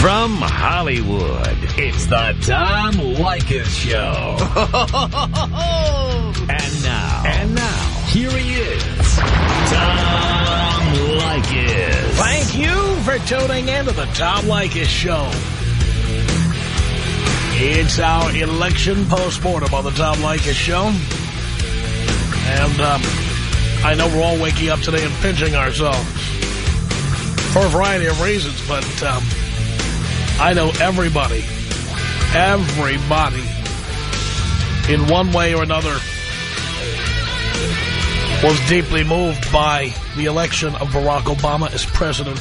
From Hollywood, it's the Tom Leykis Show. and now. And now. Here he is. Tom Leykis. Thank you for tuning in to the Tom Leykis Show. It's our election postmortem on the Tom Leykis Show. And um, I know we're all waking up today and pinching ourselves for a variety of reasons, but um, I know everybody, everybody, in one way or another, was deeply moved by the election of Barack Obama as president.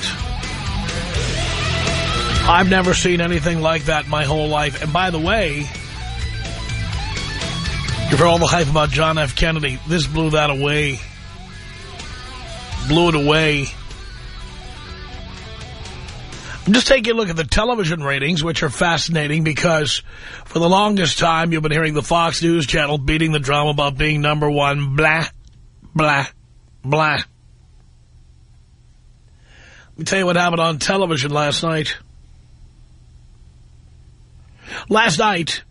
I've never seen anything like that my whole life. And by the way, you've heard all the hype about John F. Kennedy. This blew that away. Blew it away. Just taking a look at the television ratings, which are fascinating because for the longest time you've been hearing the Fox News channel beating the drum about being number one, blah, blah, blah. Let me tell you what happened on television last night. Last night,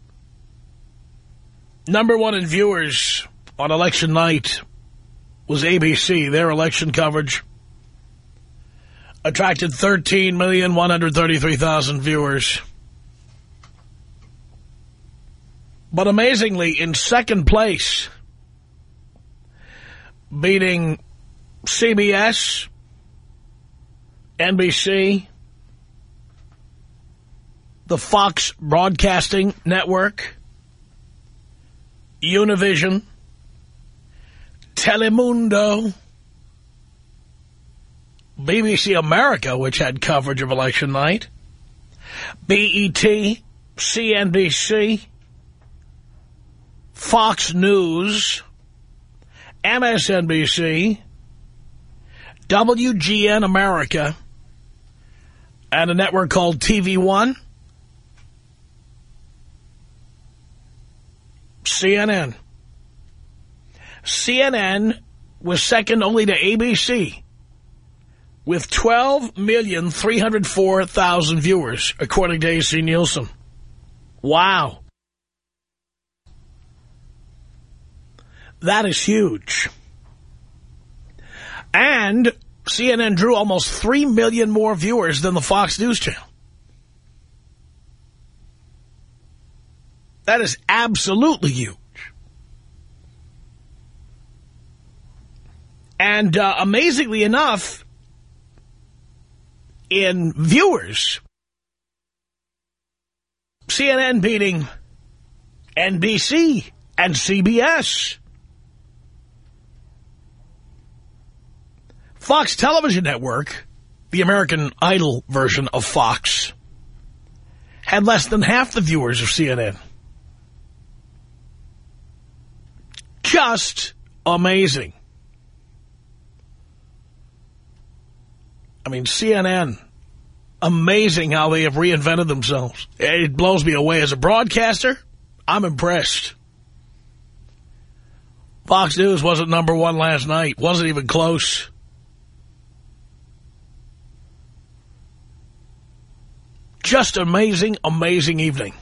number one in viewers on election night was ABC. Their election coverage attracted 13,133,000 viewers. But amazingly, in second place, beating CBS, NBC, the Fox Broadcasting Network, Univision, Telemundo, BBC America, which had coverage of election night, BET, CNBC, Fox News, MSNBC, WGN America, and a network called TV One, CNN. CNN was second only to ABC with 12,304,000 viewers, according to AC Nielsen. Wow. That is huge. And CNN drew almost 3 million more viewers than the Fox News channel. That is absolutely huge. And uh, amazingly enough, in viewers, CNN beating NBC and CBS. Fox Television Network, the American Idol version of Fox, had less than half the viewers of CNN. Just amazing. I mean, CNN, amazing how they have reinvented themselves. It blows me away. As a broadcaster, I'm impressed. Fox News wasn't number one last night. Wasn't even close. Just amazing, amazing evening.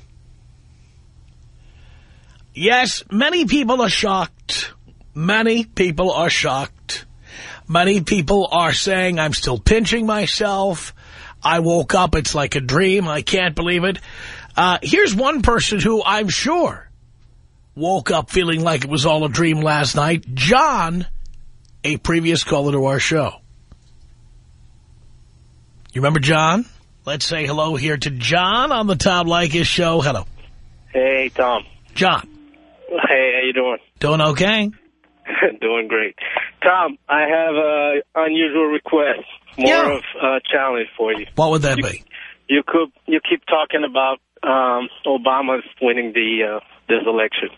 Yes, many people are shocked. Many people are shocked. Many people are saying, I'm still pinching myself. I woke up, it's like a dream. I can't believe it. Uh, here's one person who I'm sure woke up feeling like it was all a dream last night. John, a previous caller to our show. You remember John? Let's say hello here to John on the Tom Leykis show. Hello. Hey, Tom. John. Hey, how you doing? Doing okay? doing great. Tom, I have a unusual request, more Yeah. of a challenge for you. What would that be? You could you keep talking about um, Obama's winning the uh, this election.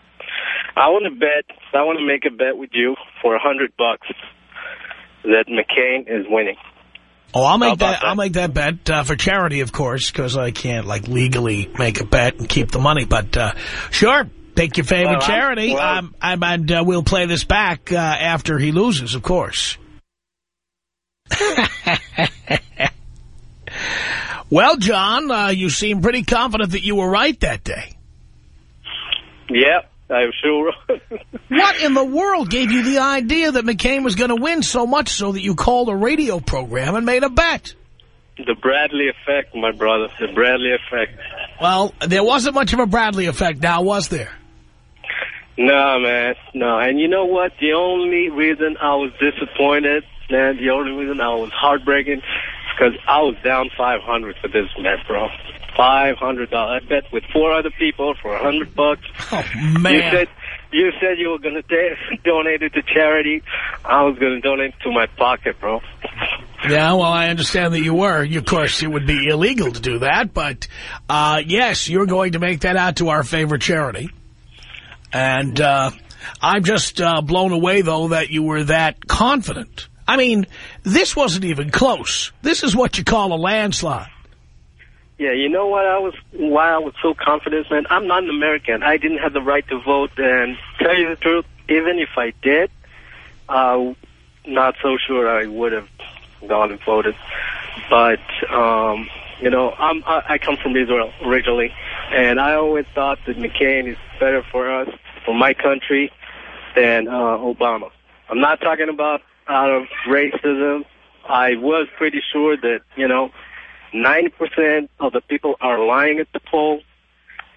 I want to bet. I want to make a bet with you for a hundred bucks that McCain is winning. Oh, I'll make about that, I'll make that bet uh, for charity, of course, because I can't like legally make a bet and keep the money. But uh, sure, pick your favorite Well, I'm- charity. well- um, I'm, and uh, we'll play this back uh, after he loses, of course. Well, John, uh, you seem pretty confident that you were right that day. Yep, I'm sure. what in the world gave you the idea that McCain was going to win so much so that you called a radio program and made a bet? The Bradley effect, my brother. The Bradley effect. Well, there wasn't much of a Bradley effect now, was there? No, man. No. And you know what? The only reason I was disappointed, man, the only reason I was heartbreaking because I was down 500 for this bet, bro. $500. I bet with four other people for a 100 bucks. Oh, man. You said you said you were going to donate it to charity. I was going to donate it to my pocket, bro. Yeah, well, I understand that you were. Of course, it would be illegal to do that, but uh, yes, you're going to make that out to our favorite charity. And uh, I'm just uh, blown away, though, that you were that confident. I mean, this wasn't even close. This is what you call a landslide. Yeah, you know what I was why I was so confident, man? I'm not an American. I didn't have the right to vote, and tell you the truth, even if I did, uh, not so sure I would have gone and voted. But um, you know, I'm I, I come from Israel originally, and I always thought that McCain is better for us, for my country, than uh, Obama. I'm not talking about out of racism. I was pretty sure that you know 90% of the people are lying at the polls.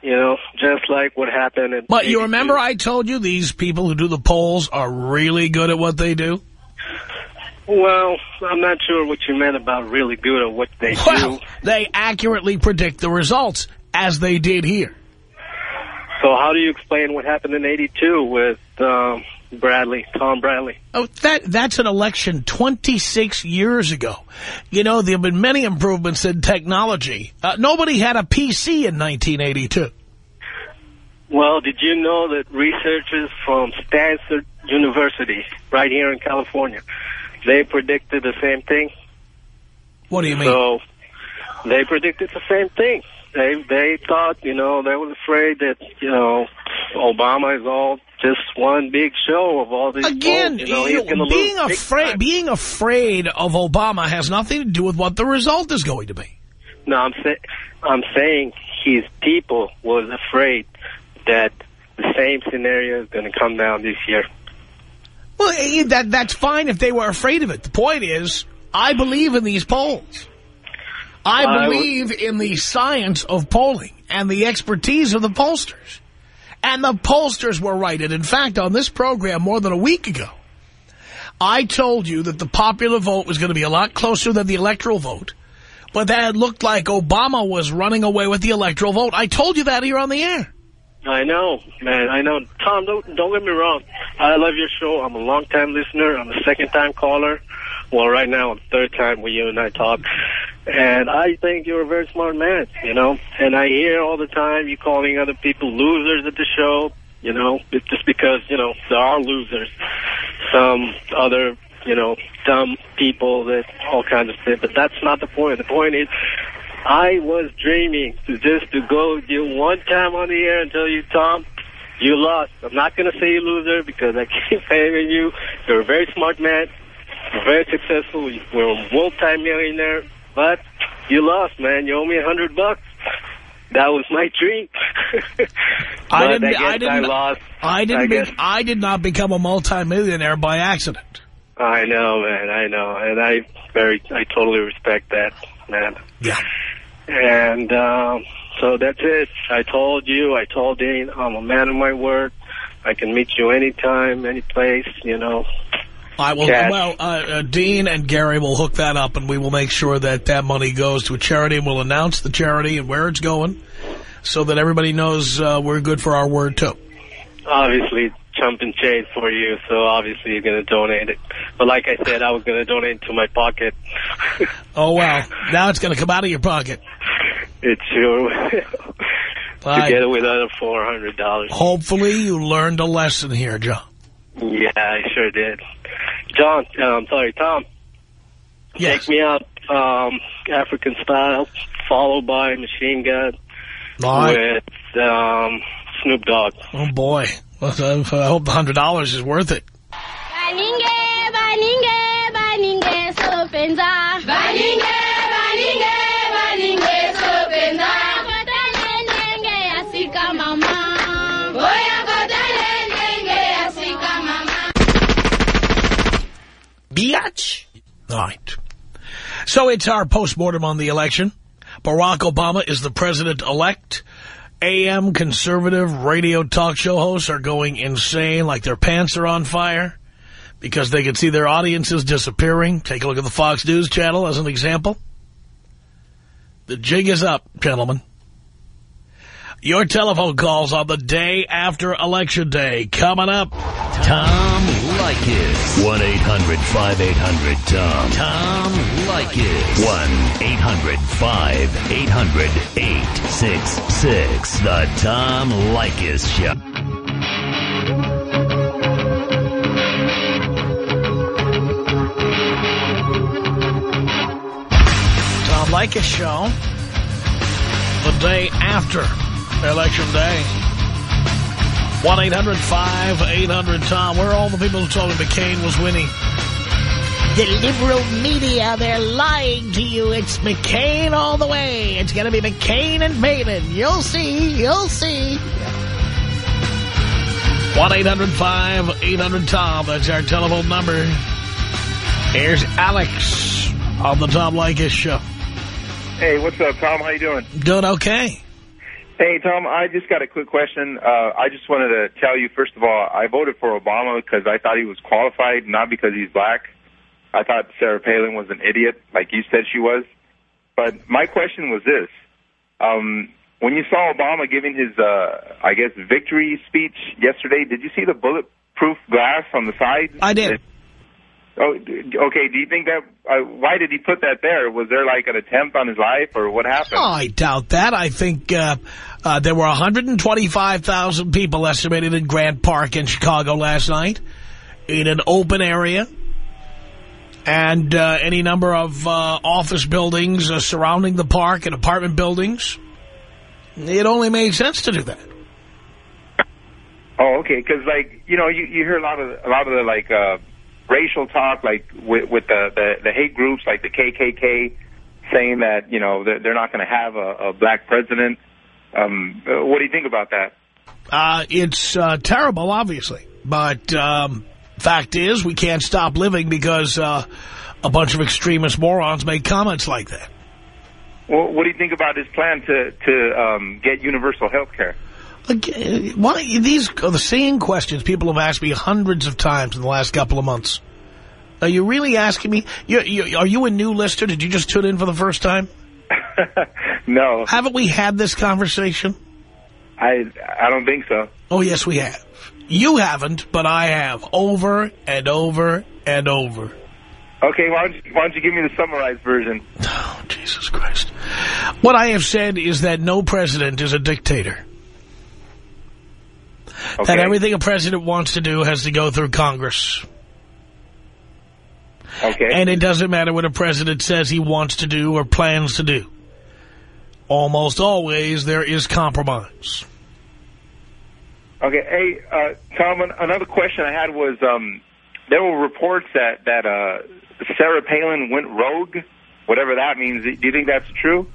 You know, just like what happened. In but you remember I told you these people who do the polls are really good at what they do? Well, I'm not sure what you meant about really good at what they well, do. they accurately predict the results, as they did here. So how do you explain what happened in 82 with um, Bradley, Tom Bradley. Oh, that that's an election 26 years ago. You know, there have been many improvements in technology. Uh, nobody had a PC in 1982. Well, did you know that researchers from Stanford University, right here in California, they predicted the same thing? What do you mean? So they predicted the same thing. They they thought, you know, they were afraid that, you know, Obama is all just one big show of all these Again, you know, you know, being afraid being afraid of Obama has nothing to do with what the result is going to be. No, I'm saying I'm saying his people was afraid that the same scenario is going to come down this year. Well, eh, that that's fine if they were afraid of it. The point is, I believe in these polls. I believe in the science of polling and the expertise of the pollsters. And the pollsters were right. And in fact, on this program more than a week ago, I told you that the popular vote was going to be a lot closer than the electoral vote, but that it looked like Obama was running away with the electoral vote. I told you that here on the air. I know, man. I know. Tom, don't, don't get me wrong. I love your show. I'm a long-time listener. I'm a second-time caller. Well, right now, I'm third time when you and I talk. And I think you're a very smart man, you know. And I hear all the time you calling other people losers at the show, you know, it's just because, you know, there are losers. Some other, you know, dumb people that all kinds of shit. But that's not the point. The point is I was dreaming to just to go you one time on the air and tell you, Tom, you lost. I'm not going to say you loser because I keep paying you. You're a very smart man. You're very successful. You're a multi-millionaire. But you lost, man. You owe me a hundred bucks. That was my dream. I didn't. I, I didn't. I lost. I didn't. I, be, I did not become a multimillionaire by accident. I know, man. I know, and I very, I totally respect that, man. Yeah. And um, so that's it. I told you. I told Dean. I'm a man of my word. I can meet you anytime, any place. You know. I will. Cat. Well, uh, uh, Dean and Gary will hook that up, and we will make sure that that money goes to a charity, and we'll announce the charity and where it's going, so that everybody knows uh, we're good for our word too. Obviously, chump and chase for you, so obviously you're going to donate it. But like I said, I was going to donate it to my pocket. oh well, now it's going to come out of your pocket. It sure will. Together with other $400. Hopefully you learned a lesson here, John. Yeah, I sure did. John, uh, I'm sorry, Tom. Yes. Take me out um, African style, followed by Machine Gun All right. with um, Snoop Dogg. Oh, boy. Well, I hope the $100 is worth it. Baninge, baninge, baninge, sopenza. Baninge, baninge, baninge, much. All right. So it's our postmortem on the election. Barack Obama is the president-elect. AM conservative radio talk show hosts are going insane like their pants are on fire because they can see their audiences disappearing. Take a look at the Fox News channel as an example. The jig is up, gentlemen. Your telephone calls on the day after Election Day. Coming up. Tom Leykis. 1-800-5800-TOM. Tom Leykis. 1-800-5800-866. The Tom Leykis Show. Tom Leykis Show. The day after Election Day. 1-800-5800-TOM. Where are all the people who told me McCain was winning? The liberal media, they're lying to you. It's McCain all the way. It's going to be McCain and Palin. You'll see. You'll see. 1-800-5800-TOM. That's our telephone number. Here's Alex on the Tom Leykis Show. Hey, what's up, Tom? How you doing? Good, okay. Hey, Tom, I just got a quick question. Uh, I just wanted to tell you, first of all, I voted for Obama because I thought he was qualified, not because he's black. I thought Sarah Palin was an idiot, like you said she was. But my question was this. Um, when you saw Obama giving his, uh, I guess, victory speech yesterday, did you see the bulletproof glass on the side? I did. Oh, okay. Do you think that, uh, why did he put that there? Was there like an attempt on his life or what happened? Oh, I doubt that. I think uh, uh, there were 125,000 people estimated in Grant Park in Chicago last night in an open area. And uh, any number of uh, office buildings uh, surrounding the park and apartment buildings. It only made sense to do that. Oh, okay. Because like you know, you you hear a lot of a lot of the like uh, racial talk, like with, with the, the the hate groups, like the KKK, saying that you know they're, they're not going to have a, a black president. Um, uh, what do you think about that? Uh, it's uh, terrible, obviously. But um, fact is, we can't stop living because uh, a bunch of extremist morons make comments like that. Well, what do you think about his plan to to um, get universal health care? Why, these are the same questions people have asked me hundreds of times in the last couple of months. Are you really asking me? You, you, are you a new listener? Did you just tune in for the first time? no. Haven't we had this conversation? I I don't think so. Oh, yes, we have. You haven't, but I have. Over and over and over. Okay, why don't, you, why don't you give me the summarized version? Oh, Jesus Christ. What I have said is that no president is a dictator. Okay. That everything a president wants to do has to go through Congress. Okay. And it doesn't matter what a president says he wants to do or plans to do. Almost always there is compromise. Okay. Hey, uh, Tom, another question I had was um, there were reports that, that uh, Sarah Palin went rogue, whatever that means. Do you think that's true?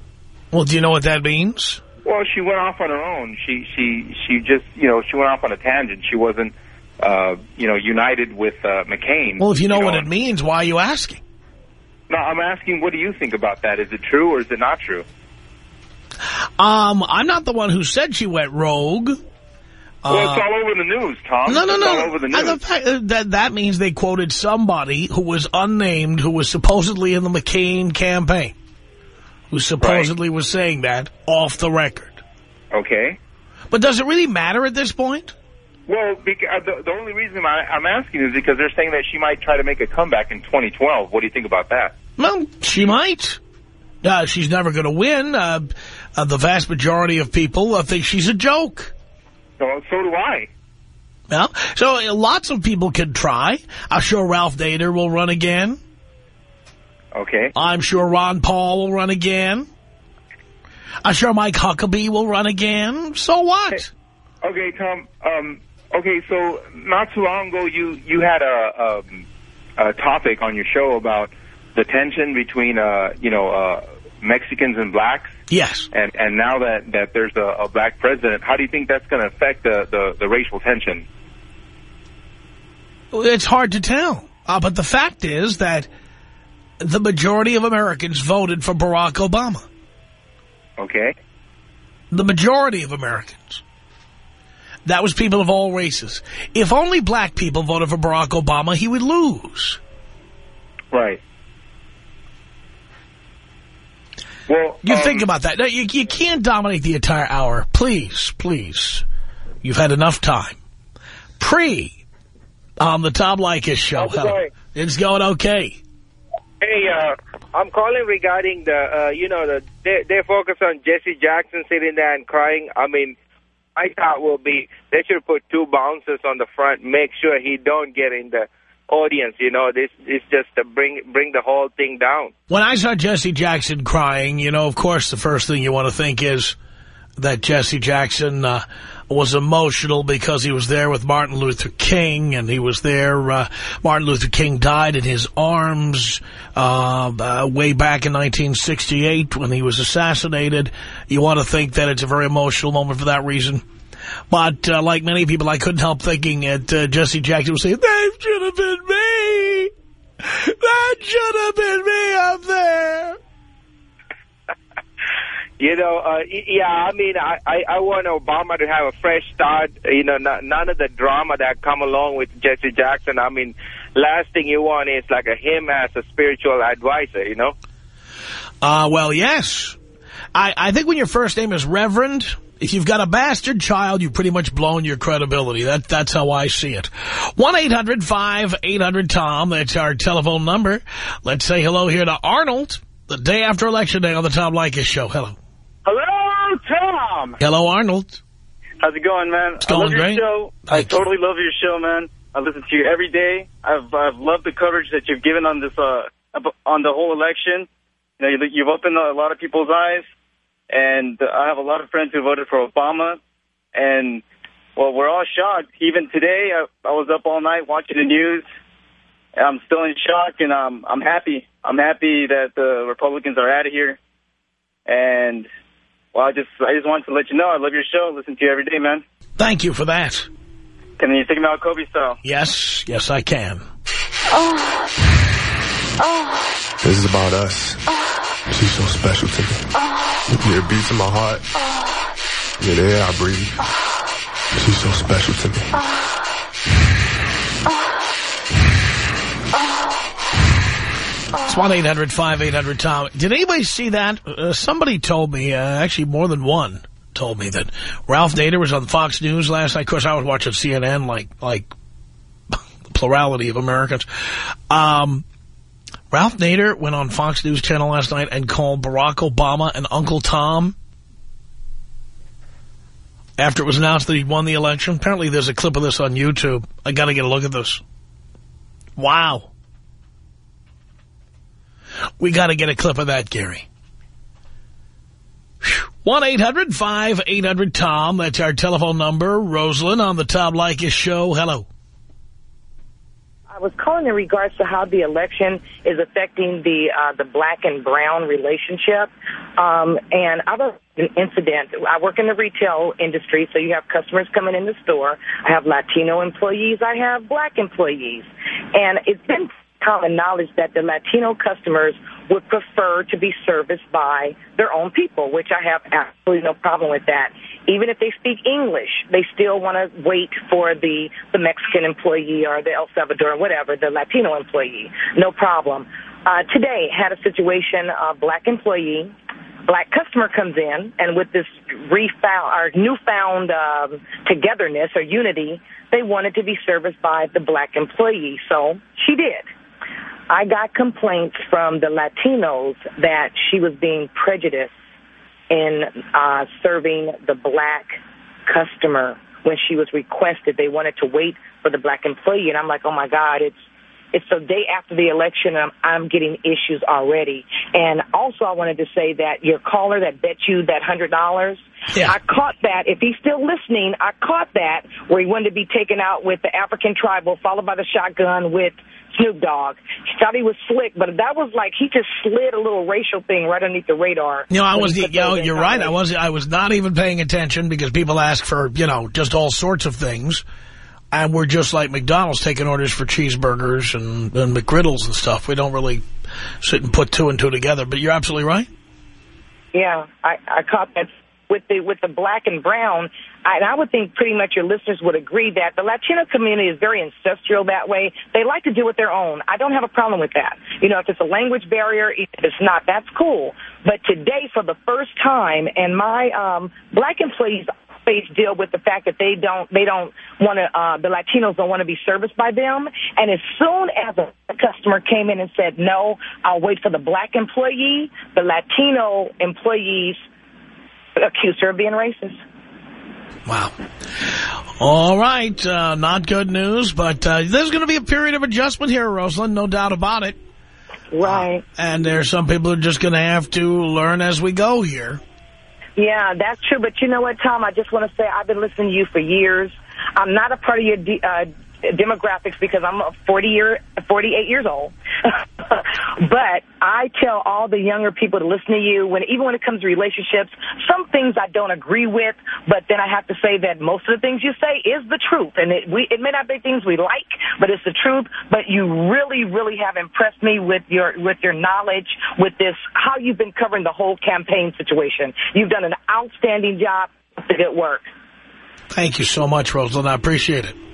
Well, do you know what that means? Well, she went off on her own. She she she just you know she went off on a tangent. She wasn't uh, you know united with uh, McCain. Well, if you know what it means, why are you asking? No, I'm asking. What do you think about that? Is it true or is it not true? Um, I'm not the one who said she went rogue. Well, it's all over the news, Tom. No, no, it's no. all over the news. Uh, fact, uh, that, that means they quoted somebody who was unnamed, who was supposedly in the McCain campaign, who supposedly was saying that off the record. Okay. But does it really matter at this point? Well, because, uh, the, the only reason I'm asking is because they're saying that she might try to make a comeback in 2012. What do you think about that? Well, she might. Uh, she's never going to win. Uh, uh, the vast majority of people uh, think she's a joke. So, so do I. Well, so uh, lots of people can try. I'm sure Ralph Nader will run again. Okay. I'm sure Ron Paul will run again. I'm sure Mike Huckabee will run again. So what? Okay, Tom. Um, okay, so not too long ago, you you had a, um, a topic on your show about the tension between uh, you know uh, Mexicans and blacks. Yes. And and now that that there's a, a black president, how do you think that's going to affect the, the the racial tension? It's hard to tell. Uh, but the fact is that the majority of Americans voted for Barack Obama. Okay. The majority of Americans. That was people of all races. If only black people voted for Barack Obama, he would lose. Right. Well, You um, think about that. No, you, you can't dominate the entire hour. Please, please. You've had enough time. Pre on the Tom Leykis show. How's it going? It's going okay. Hey, uh, I'm calling regarding the, uh, you know, the they, they focus on Jesse Jackson sitting there and crying. I mean, my thought will be they should put two bouncers on the front, make sure he don't get in the audience. You know, this is just to bring bring the whole thing down. When I saw Jesse Jackson crying, you know, of course, the first thing you want to think is that Jesse Jackson uh, was emotional because he was there with Martin Luther King, and he was there. Uh, Martin Luther King died in his arms uh, uh, way back in 1968 when he was assassinated. You want to think that it's a very emotional moment for that reason. But uh, like many people, I couldn't help thinking that uh, Jesse Jackson was saying, that should have been me. That should have been me up there. You know, uh, yeah, I mean, I, I, I want Obama to have a fresh start. You know, n none of the drama that come along with Jesse Jackson. I mean, last thing you want is like a him as a spiritual advisor, you know? Uh, well, yes. I, I think when your first name is Reverend, if you've got a bastard child, you've pretty much blown your credibility. That That's how I see it. 1-800-5800-TOM. That's our telephone number. Let's say hello here to Arnold, the day after Election Day on the Tom Leykis Show. Hello. Hello, Tom. Hello, Arnold. How's it going, man? It's going I love great. your show. I totally love your show, man. I listen to you every day. I've I've loved the coverage that you've given on this uh on the whole election. You know, you've opened a lot of people's eyes, and I have a lot of friends who voted for Obama, and well, we're all shocked. Even today, I, I was up all night watching the news. and I'm still in shock, and I'm I'm happy. I'm happy that the Republicans are out of here, and well, I just I just wanted to let you know I love your show. Listen to you every day, man. Thank you for that. Can you take me out Kobe style? Yes, yes, I can. Oh. Oh. This is about us. She's so special to me. You're a beat to my heart. You're the air I breathe. She's so special to me. It's 1-800-5800-TOM. Did anybody see that? Uh, somebody told me, uh, actually more than one, told me that Ralph Nader was on Fox News last night. Of course, I was watching CNN like like the plurality of Americans. Um, Ralph Nader went on Fox News Channel last night and called Barack Obama and Uncle Tom after it was announced that he won the election. Apparently there's a clip of this on YouTube. I got to get a look at this. Wow. We got to get a clip of that, Gary. 1-800-5800-TOM. That's our telephone number. Rosalind on the Tom Leykis show. Hello. I was calling in regards to how the election is affecting the uh, the black and brown relationship. Um, and I have an incident. I work in the retail industry, so you have customers coming in the store. I have Latino employees. I have black employees. And it's been common knowledge that the Latino customers would prefer to be serviced by their own people, which I have absolutely no problem with that. Even if they speak English, they still want to wait for the, the Mexican employee or the El Salvador, whatever, the Latino employee. No problem. Uh, today, had a situation, a black employee, black customer comes in, and with this refound or newfound um, togetherness or unity, they wanted to be serviced by the black employee. So she did. I got complaints from the Latinos that she was being prejudiced in uh, serving the black customer when she was requested. They wanted to wait for the black employee, and I'm like, oh my God, it's it's the day after the election, and I'm, I'm getting issues already. And also, I wanted to say that your caller that bet you that hundred dollars. Yeah. I caught that. If he's still listening, I caught that where he wanted to be taken out with the African tribal, followed by the shotgun with Snoop Dogg. He thought he was slick, but that was like he just slid a little racial thing right underneath the radar. You know, I was, You know, you're right. I was, I was not even paying attention because people ask for, you know, just all sorts of things. And we're just like McDonald's taking orders for cheeseburgers and, and McGriddles and stuff. We don't really sit and put two and two together. But you're absolutely right. Yeah, I, I caught that with the with the black and brown. I, and I would think pretty much your listeners would agree that the Latino community is very ancestral that way. They like to do it their own. I don't have a problem with that. You know, if it's a language barrier, if it's not, that's cool. But today, for the first time, and my um, black employees face deal with the fact that they don't they don't want to uh, the Latinos don't want to be serviced by them. And as soon as a customer came in and said no, I'll wait for the black employee, the Latino employees accused her of being racist. Wow. All right. Uh, not good news, but uh, there's going to be a period of adjustment here, Rosalind, no doubt about it. Right. And there's some people who are just going to have to learn as we go here. Yeah, that's true. But you know what, Tom? I just want to say I've been listening to you for years. I'm not a part of your de uh, demographics because I'm a 40 year, 48 years old. but I tell all the younger people to listen to you when, even when it comes to relationships, some things I don't agree with, but then I have to say that most of the things you say is the truth. And it, we, it may not be things we like, but it's the truth. But you really, really have impressed me with your, with your knowledge, with this, how you've been covering the whole campaign situation. You've done an outstanding job. Good work. Thank you so much, Rosalind. I appreciate it.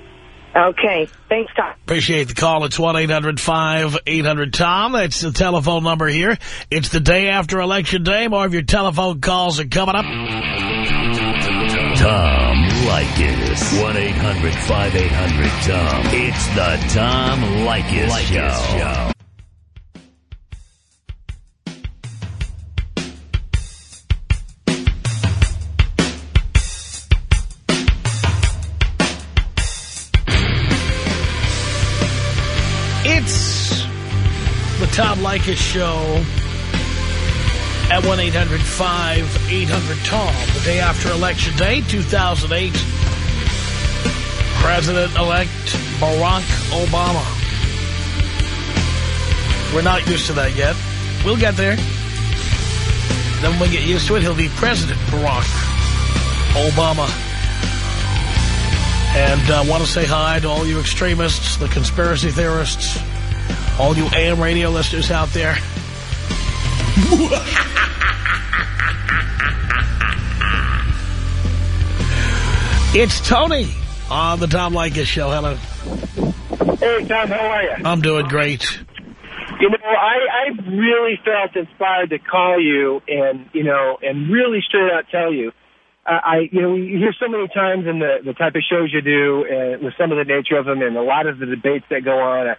Okay. Thanks, Tom. Appreciate the call. It's 1-800-5800-TOM. That's the telephone number here. It's the day after Election Day. More of your telephone calls are coming up. Tom Leykis. 1-800-5800-TOM. It's the Tom Leykis, Show. Show. Tom Leykis Show at 1-800-5800-TOM. The day after Election Day, 2008. President-elect Barack Obama. We're not used to that yet. We'll get there. Then when we get used to it, he'll be President Barack Obama. And I uh, want to say hi to all you extremists, the conspiracy theorists, all you AM radio listeners out there. it's Tony on the Tom Leykis Show. Hello. Hey, Tom, how are you? I'm doing great. You know, I, I really felt inspired to call you and, you know, and really straight out tell you. Uh, I, you know, you hear so many times in the, the type of shows you do and with some of the nature of them and a lot of the debates that go on, uh,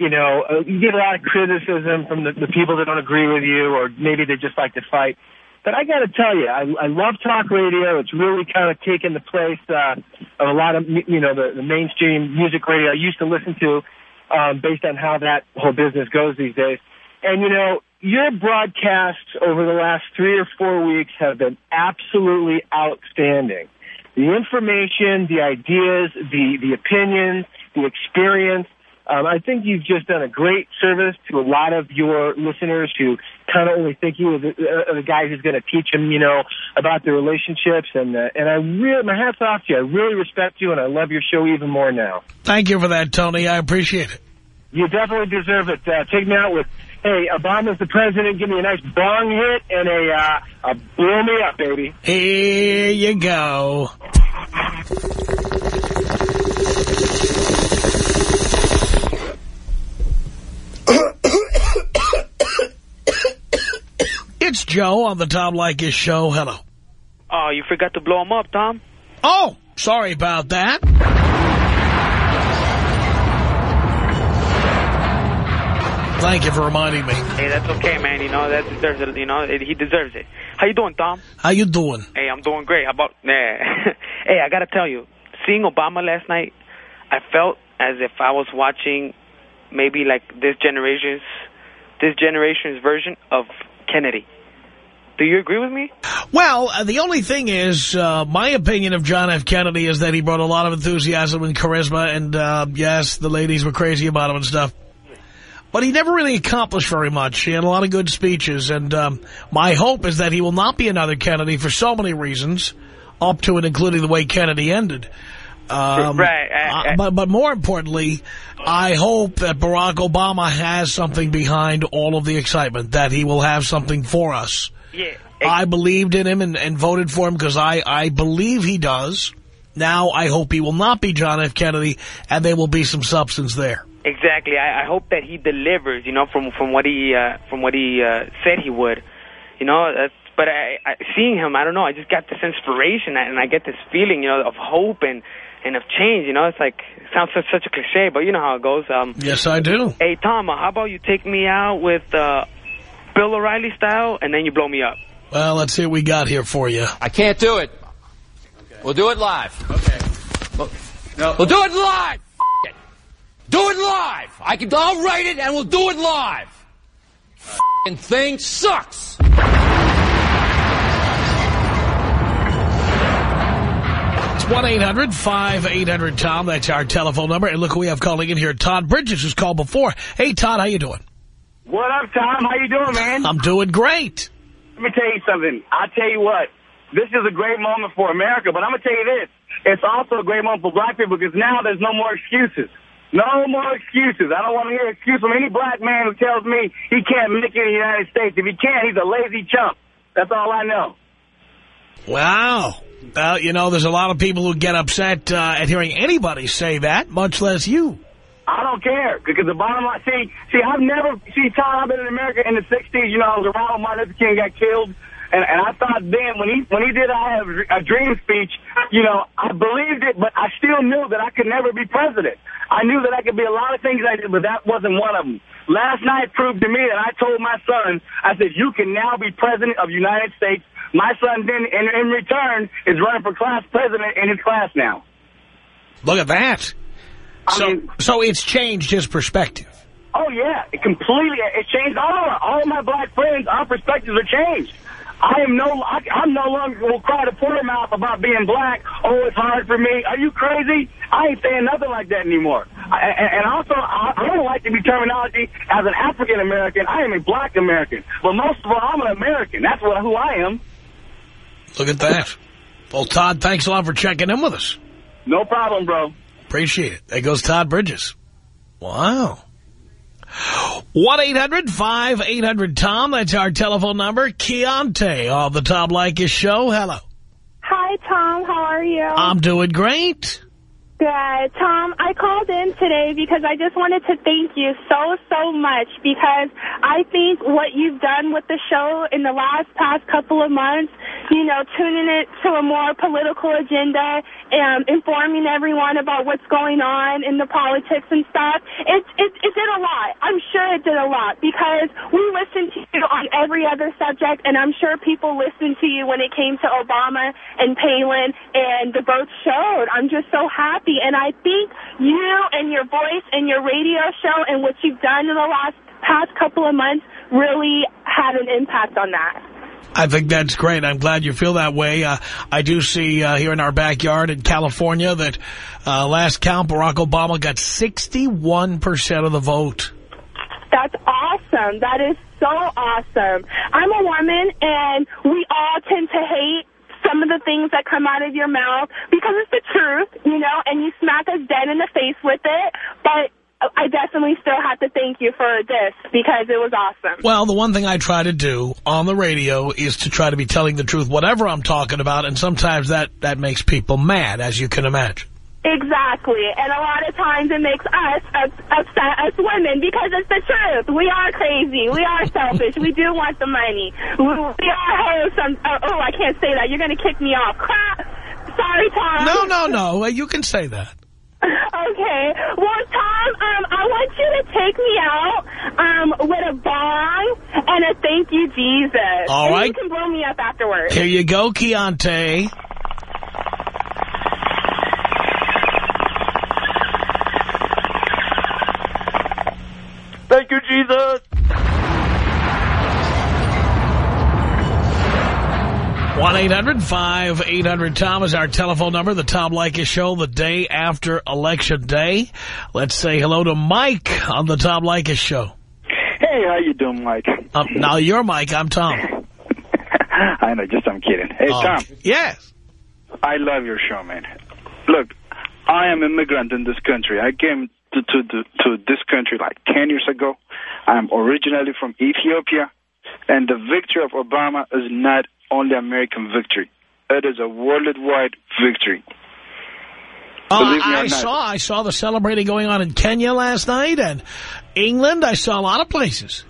you know, uh, you get a lot of criticism from the, the people that don't agree with you or maybe they just like to fight. But I got to tell you, I, I love talk radio. It's really kind of taken the place uh, of a lot of, you know, the, the mainstream music radio I used to listen to um, based on how that whole business goes these days. And, you know, your broadcasts over the last three or four weeks have been absolutely outstanding. The information, the ideas, the, the opinions, the experience, um, I think you've just done a great service to a lot of your listeners who kind of only think you are the, uh, the guy who's going to teach them, you know, about their relationships. And uh, and I really, my hat's off to you. I really respect you, and I love your show even more now. Thank you for that, Tony. I appreciate it. You definitely deserve it. Uh, take me out with, hey, Obama's the president. Give me a nice bong hit and a, uh, a blow me up, baby. Here you go. It's Joe on the Tom Leykis show. Hello. Oh, you forgot to blow him up, Tom. Oh, sorry about that. Thank you for reminding me. Hey, that's okay, man. You know, that deserves it. You know, he deserves it. How you doing, Tom? How you doing? Hey, I'm doing great. How about... Nah. hey, I got to tell you, seeing Obama last night, I felt as if I was watching maybe like this generation's this generation's version of Kennedy. Do you agree with me? Well, uh, the only thing is, uh, my opinion of John F. Kennedy is that he brought a lot of enthusiasm and charisma, and uh, yes, the ladies were crazy about him and stuff. But he never really accomplished very much. He had a lot of good speeches, and um, my hope is that he will not be another Kennedy for so many reasons, up to and including the way Kennedy ended. Um, Right, I- uh, I- but, but more importantly, I hope that Barack Obama has something behind all of the excitement, that he will have something for us. Yeah. I believed in him and, and voted for him because I, I believe he does. Now I hope he will not be John F. Kennedy and there will be some substance there. Exactly. I, I hope that he delivers. You know, from from what he uh, from what he uh, said he would. You know, that's, but I, I, seeing him, I don't know. I just got this inspiration and I get this feeling, you know, of hope and and of change. You know, it's like it sounds such, such a cliche, but you know how it goes. Um, Yes, I do. hey Tom, uh, how about you take me out with uh, Bill O'Reilly style, and then you blow me up. Well, let's see what we got here for you. I can't do it. We'll do it live. Okay. We'll, we'll do it live. It. Do it live. I can. I'll write it and we'll do it live. F***ing thing sucks. 1-800-5800-TOM. That's our telephone number. And look who we have calling in here. Todd Bridges, who's called before. Hey, Todd, how you doing? What up, Tom? How you doing, man? I'm doing great. Let me tell you something. I'll tell you what. This is a great moment for America, but I'm going to tell you this. It's also a great moment for black people because now there's no more excuses. No more excuses. I don't want to hear an excuse from any black man who tells me he can't make it in the United States. If he can't, he's a lazy chump. That's all I know. Wow. Well, you know, there's a lot of people who get upset uh, at hearing anybody say that, much less you. I don't care because the bottom line. See, see, I've never see Tom. I've been in America in the '60s. You know, I was around when Martin Luther King got killed, and and I thought then when he when he did I have a dream speech, you know, I believed it, but I still knew that I could never be president. I knew that I could be a lot of things I did, but that wasn't one of them. Last night proved to me that I told my son, I said, you can now be president of the United States. My son then, in, in return, is running for class president in his class now. Look at that. I So, mean- so it's changed his perspective. Oh yeah, it completely. It changed all of all my black friends. Our perspectives are changed. I am no. I, I'm no longer will cry to poor mouth about being black. Oh, it's hard for me. Are you crazy? I ain't saying nothing like that anymore. I, and, and also, I, I don't like to be terminology as an African American. I am a black American, but most of all, I'm an American. That's what who I am. Look at that. Well, Todd, thanks a lot for checking in with us. No problem, bro. Appreciate it. There goes Todd Bridges. Wow. 1-800-5800-TOM. That's our telephone number. Keontae on the Tom Leykis Show. Hello. Hi, Tom. How are you? I'm doing great. Good. Tom, I called in today because I just wanted to thank you so, so much because I think what you've done with the show in the last past couple of months, you know, tuning it to a more political agenda and informing everyone about what's going on in the politics and stuff, it, it, it did a lot. I'm sure it did a lot because we listened to you on every other subject and I'm sure people listened to you when it came to Obama and Palin and the votes showed. I'm just so happy and I think you and your voice and your radio show and what you've done in the last past couple of months really had an impact on that. I think that's great. I'm glad you feel that way. Uh, I do see uh, here in our backyard in California that uh, last count, Barack Obama got 61% of the vote. That's awesome. That is so awesome. I'm a woman, and we all tend to hate some of the things that come out of your mouth because it's the truth, you know, and you smack us dead in the face with it. But I definitely still have to thank you for this because it was awesome. Well, the one thing I try to do on the radio is to try to be telling the truth, whatever I'm talking about, and sometimes that, that makes people mad, as you can imagine. Exactly. And a lot of times it makes us upset as women because it's the truth. We are crazy. We are selfish. we do want the money. We, we are hoes. Oh, oh, I can't say that. You're going to kick me off. Crap. Sorry, Tom. No, no, no. You can say that. Okay. Well, Tom, um, I want you to take me out um, with a bong and a thank you, Jesus. All and right. you can blow me up afterwards. Here you go, Keontae. 1-800-5800-TOM is our telephone number. The Tom Leykis Show the day after Election Day. Let's say hello to Mike on the Tom Leykis Show. Hey, how you doing, Mike? Um, now, you're Mike. I'm Tom. I know. Just I'm kidding. Hey, um, Tom. Yes. I love your show, man. Look, I am immigrant in this country. I came to, to, to, to this country like 10 years ago. I'm originally from Ethiopia. And the victory of Obama is not only American victory. It is a worldwide victory. Uh, I saw I saw the celebrating going on in Kenya last night and England. I saw a lot of places.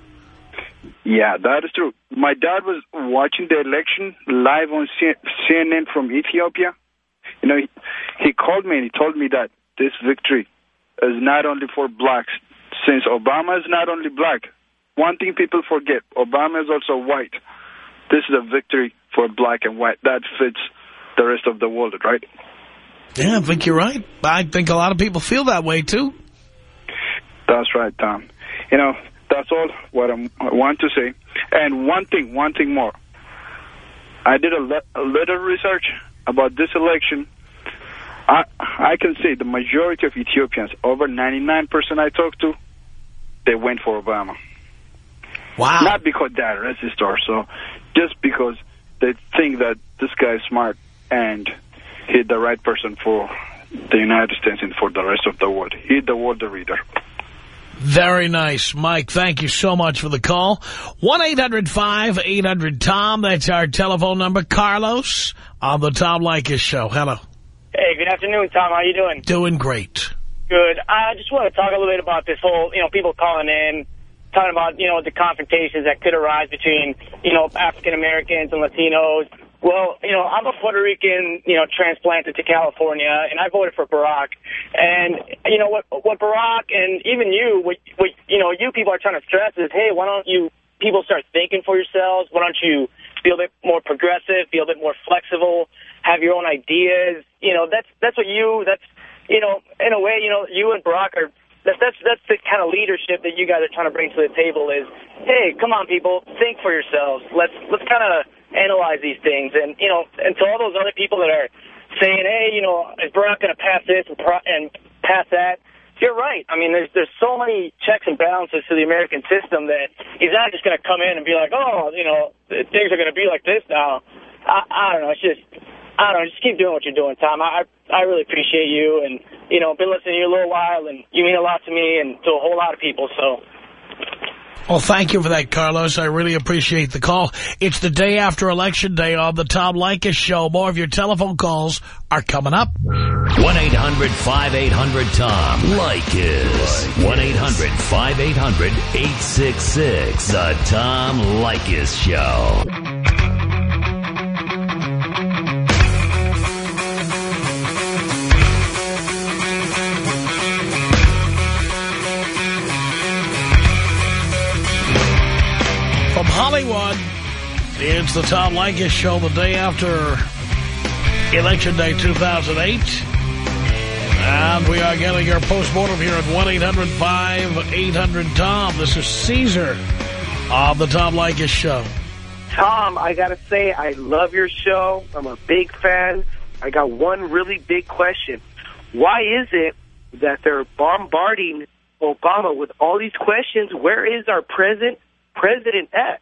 Yeah, that is true. My dad was watching the election live on CNN from Ethiopia. You know, he, he called me and he told me that this victory is not only for blacks, since Obama is not only black. One thing people forget, Obama is also white. This is a victory for black and white. That fits the rest of the world, right? Yeah, I think you're right. I think a lot of people feel that way, too. That's right, Tom. You know, that's all what I'm, I want to say. And one thing, one thing more. I did a, le- a little research about this election. I I can say the majority of Ethiopians, over 99% I talked to, they went for Obama. Wow. Not because they're racist or so, just because they think that this guy is smart and he's the right person for the United States and for the rest of the world. He's the world leader. Very nice. Mike, thank you so much for the call. 1-800-5800-TOM. That's our telephone number. Carlos on the Tom Leykis Show. Hello. Hey, good afternoon, Tom. How you doing? Doing great. Good. I just want to talk a little bit about this whole, you know, people calling in, talking about, you know, the confrontations that could arise between, you know, African Americans and Latinos. Well, you know, I'm a Puerto Rican, you know, transplanted to California, and I voted for Barack. And, you know, what what Barack and even you, what, what you know, you people are trying to stress is, hey, why don't you people start thinking for yourselves? Why don't you be a bit more progressive, be a bit more flexible, have your own ideas? You know, that's that's what you, that's, you know, in a way, you know, you and Barack are that, that's that's the kind of leadership that you guys are trying to bring to the table is, hey, come on, people, think for yourselves. Let's let's kind of analyze these things. And, you know, and to all those other people that are saying, hey, you know, is Barack going to pass this and, and pass that? You're right. I mean, there's there's so many checks and balances to the American system that he's not just going to come in and be like, oh, you know, things are going to be like this now. I, I don't know. It's just, I don't know. Just keep doing what you're doing, Tom. I I really appreciate you, and you know, been listening to you a little while, and you mean a lot to me and to a whole lot of people. So. Well, thank you for that, Carlos. I really appreciate the call. It's the day after Election Day on the Tom Leykis Show. More of your telephone calls are coming up. 1-800-5800-TOM. Leykis. 1-800-5800-866. The Tom Leykis Show. From Hollywood, it's the Tom Leykis Show the day after Election Day 2008. And we are getting your postmortem here at 1-800-5800-TOM. This is Caesar on the Tom Leykis Show. Tom, I got to say, I love your show. I'm a big fan. I got one really big question. Why is it that they're bombarding Obama with all these questions? Where is our present president at?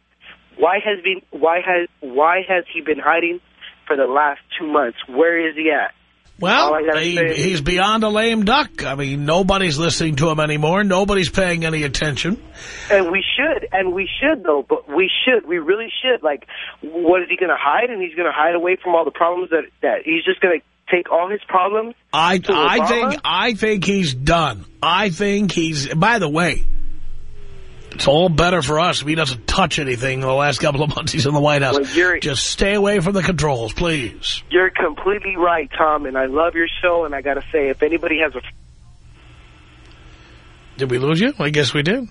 Why has been why has why has he been hiding for the last two months? Where is he at? Well, he, he's beyond a lame duck. I mean, nobody's listening to him anymore. Nobody's paying any attention. And we should, and we should, though, but we should, we really should. Like, what is he going to hide? And he's going to hide away from all the problems that, that he's just going to take all his problems? I I think I think he's done. I think he's. By the way, it's all better for us if he doesn't touch anything the last couple of months he's in the White House. Well, you're- Just stay away from the controls, please. You're completely right, Tom, and I love your show, and I got to say, if anybody has a Did we lose you? I guess we did.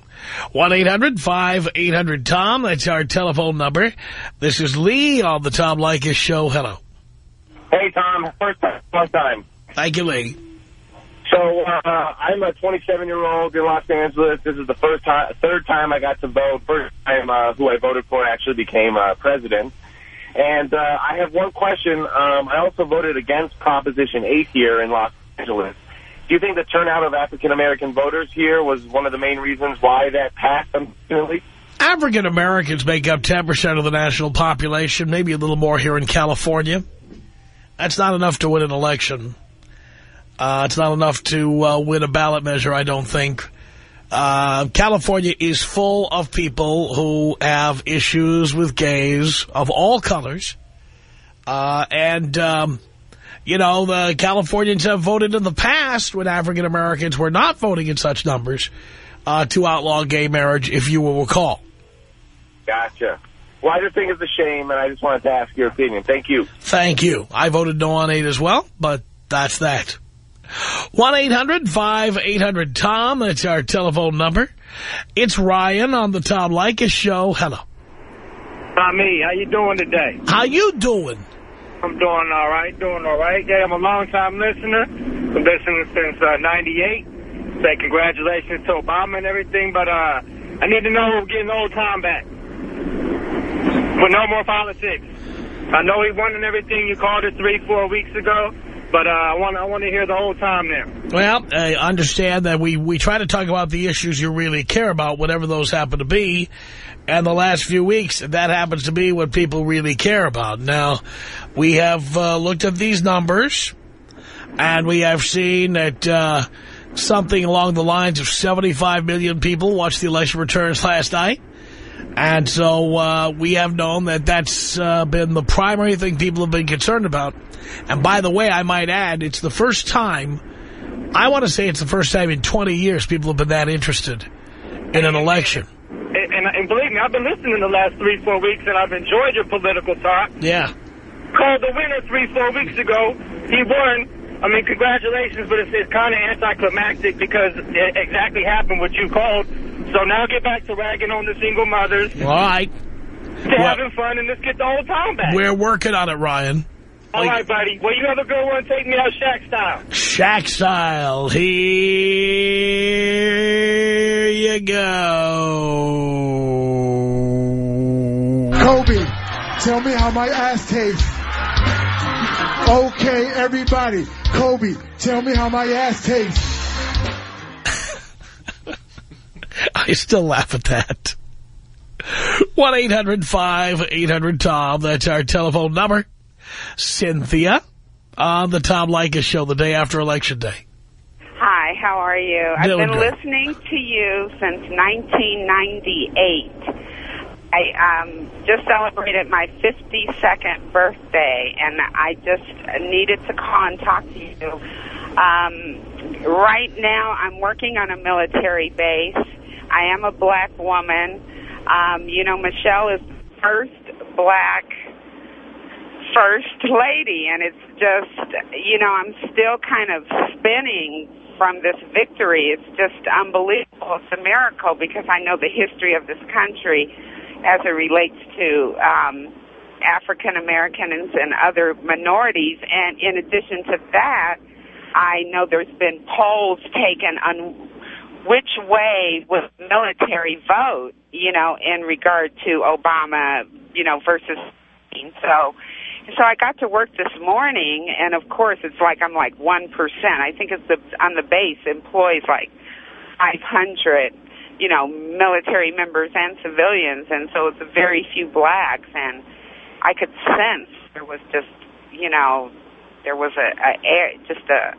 1-800-5800-TOM. That's our telephone number. This is Lee on the Tom Leykis Show. Hello. Hey, Tom. First time, First time. Thank you, Lee. So uh, I'm a 27-year-old in Los Angeles. This is the first time, third time I got to vote. First time uh, who I voted for actually became uh, president. And uh, I have one question. Um, I also voted against Proposition 8 here in Los Angeles. Do you think the turnout of African-American voters here was one of the main reasons why that passed, unfortunately? African Americans make up 10% of the national population, maybe a little more here in California. That's not enough to win an election. Uh, it's not enough to uh, win a ballot measure, I don't think. Uh, California is full of people who have issues with gays of all colors. Uh, and, um, you know, the Californians have voted in the past when African Americans were not voting in such numbers uh, to outlaw gay marriage, if you will recall. Gotcha. Well, I just think it's a shame, and I just wanted to ask your opinion. Thank you. Thank you. I voted no on 8 as well, but that's that. 1-800-5800-TOM. That's our telephone number. It's Ryan on the Tom Leykis Show. Hello. Me. How you doing today? How you doing? I'm doing all right. Doing all right. Yeah, I'm a long-time listener. Been listening since uh, 98. Say congratulations to Obama and everything, but uh, I need to know getting old Tom back. With no more politics. I know he won and everything. You called it three, four weeks ago. But uh, I want I want to hear the whole time now. Well, I understand that we, we try to talk about the issues you really care about, whatever those happen to be. And the last few weeks, that happens to be what people really care about. Now, we have uh, looked at these numbers, and we have seen that uh, something along the lines of 75 million people watched the election returns last night. And so uh, we have known that that's uh, been the primary thing people have been concerned about. And by the way, I might add, it's the first time, I want to say it's the first time in 20 years people have been that interested in an election. And, and, and believe me, I've been listening the last three, four weeks, and I've enjoyed your political talk. Yeah. Called the winner three, four weeks ago. He won. I mean, congratulations, but it's, it's kind of anticlimactic because it exactly happened what you called. So now get back to ragging on the single mothers. All right. To well, having fun, and let's get the whole town back. We're working on it, Ryan. All right, buddy. Well, you have a good one. Take me out Shaq style. Shaq style. Here you go. Kobe, tell me how my ass tastes. Okay, everybody. Kobe, tell me how my ass tastes. I still laugh at that. 1-800-5800-TOM. That's our telephone number. Cynthia on the Tom Leykis show the day after Election Day. Hi, how are you? I've been good. listening to you since 1998. I um, just celebrated my 52nd birthday, and I just needed to call and talk to you. Um, right now, I'm working on a military base. I am a black woman. Um, you know, Michelle is first black first lady, and it's just, you know, I'm still kind of spinning from this victory. It's just unbelievable. It's a miracle because I know the history of this country as it relates to um, African Americans and other minorities. And in addition to that, I know there's been polls taken on which way would military vote, you know, in regard to Obama, you know, versus so so I got to work this morning, and of course, it's like I'm like one percent. I think it's the on the base employs like 500, you know, military members and civilians, and so it's a very few blacks. And I could sense there was just, you know, there was a, a air, just a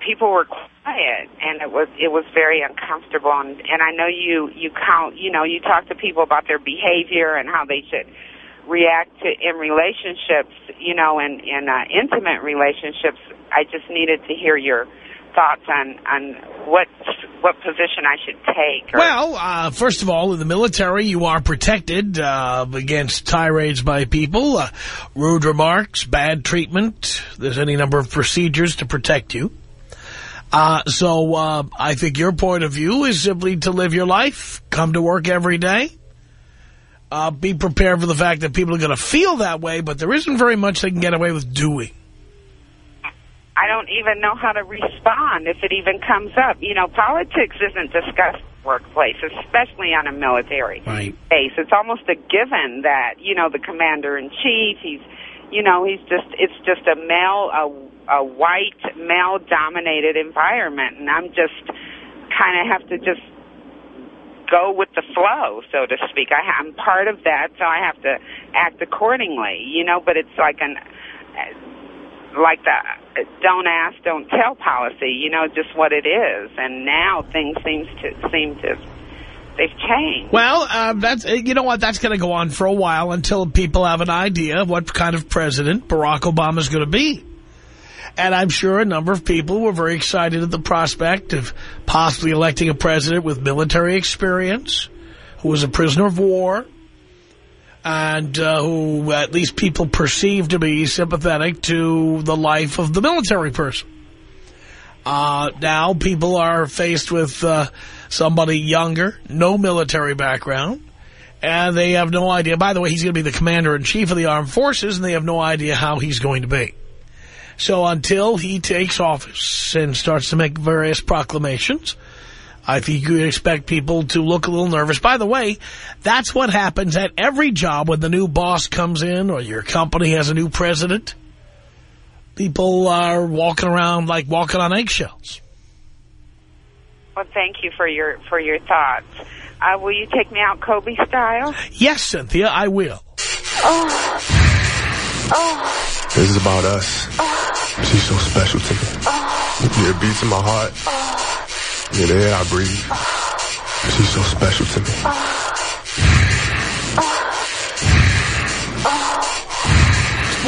people were quiet, and it was it was very uncomfortable. And and I know you you count, you know, you talk to people about their behavior and how they should react to in relationships, you know, in in uh, intimate relationships. I just needed to hear your thoughts on on what what position I should take. Or, Well, uh, first of all, in the military, you are protected uh, against tirades by people, uh, rude remarks, bad treatment. There's any number of procedures to protect you. Uh, so uh, I think your point of view is simply to live your life, come to work every day, uh, be prepared for the fact that people are going to feel that way, but there isn't very much they can get away with doing. I don't even know how to respond if it even comes up. You know, politics isn't discussed workplace, especially on a military right. base. It's almost a given that, you know, the commander in chief, he's, you know, he's just, it's just a male, a, a white male dominated environment. And I'm just kind of have to just go with the flow, so to speak. I, I'm part of that, so I have to act accordingly, you know, but it's like an, like the don't ask, don't tell policy. You know, just what it is. And now things seems to seem to they've changed. Well, uh, that's you know what? That's going to go on for a while until people have an idea of what kind of president Barack Obama is going to be. And I'm sure a number of people were very excited at the prospect of possibly electing a president with military experience, who was a prisoner of war, and uh, who at least people perceive to be sympathetic to the life of the military person. Uh, now people are faced with uh, somebody younger, no military background, and they have no idea. By the way, he's going to be the commander-in-chief of the armed forces, and they have no idea how he's going to be. So until he takes office and starts to make various proclamations, I think you expect people to look a little nervous. By the way, that's what happens at every job when the new boss comes in or your company has a new president. People are walking around like walking on eggshells. Well, thank you for your for your thoughts. Uh, will you take me out Kobe style? Yes, Cynthia, I will. Oh. Oh. This is about us. She's so special to me. Yeah, it beats in my heart. Yeah, the air I breathe. She's so special to me.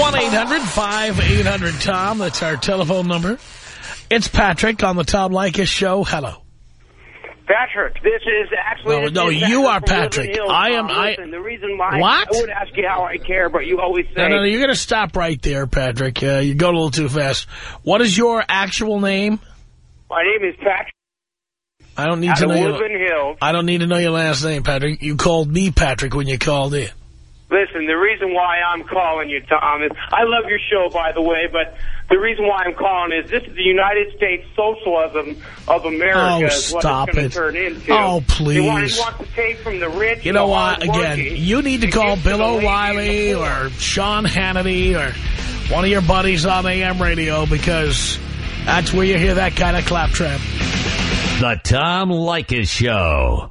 one 800 tom That's our telephone number. It's Patrick on the Tom Leykis show. Hello. Patrick, this is actually... No, no, you are Patrick. I am- I- Listen, the reason why What? I would ask you how I care, but you always say... No, no, no, you're going to stop right there, Patrick. Uh, you go a little too fast. What is your actual name? My name is Patrick. I don't need Out to know your... Hills. I don't need to know your last name, Patrick. You called me Patrick when you called in. Listen, the reason why I'm calling you, Tom, is I love your show, by the way, but the reason why I'm calling is this is the United States socialism of America Oh, is what stop it's it. turn into. Oh, They want, please. they want to take from the rich You know what? Again, you need to call Bill the lazy and O'Reilly or Sean Hannity or one of your buddies on AM radio because that's where you hear that kind of claptrap. The Tom Leykis Show.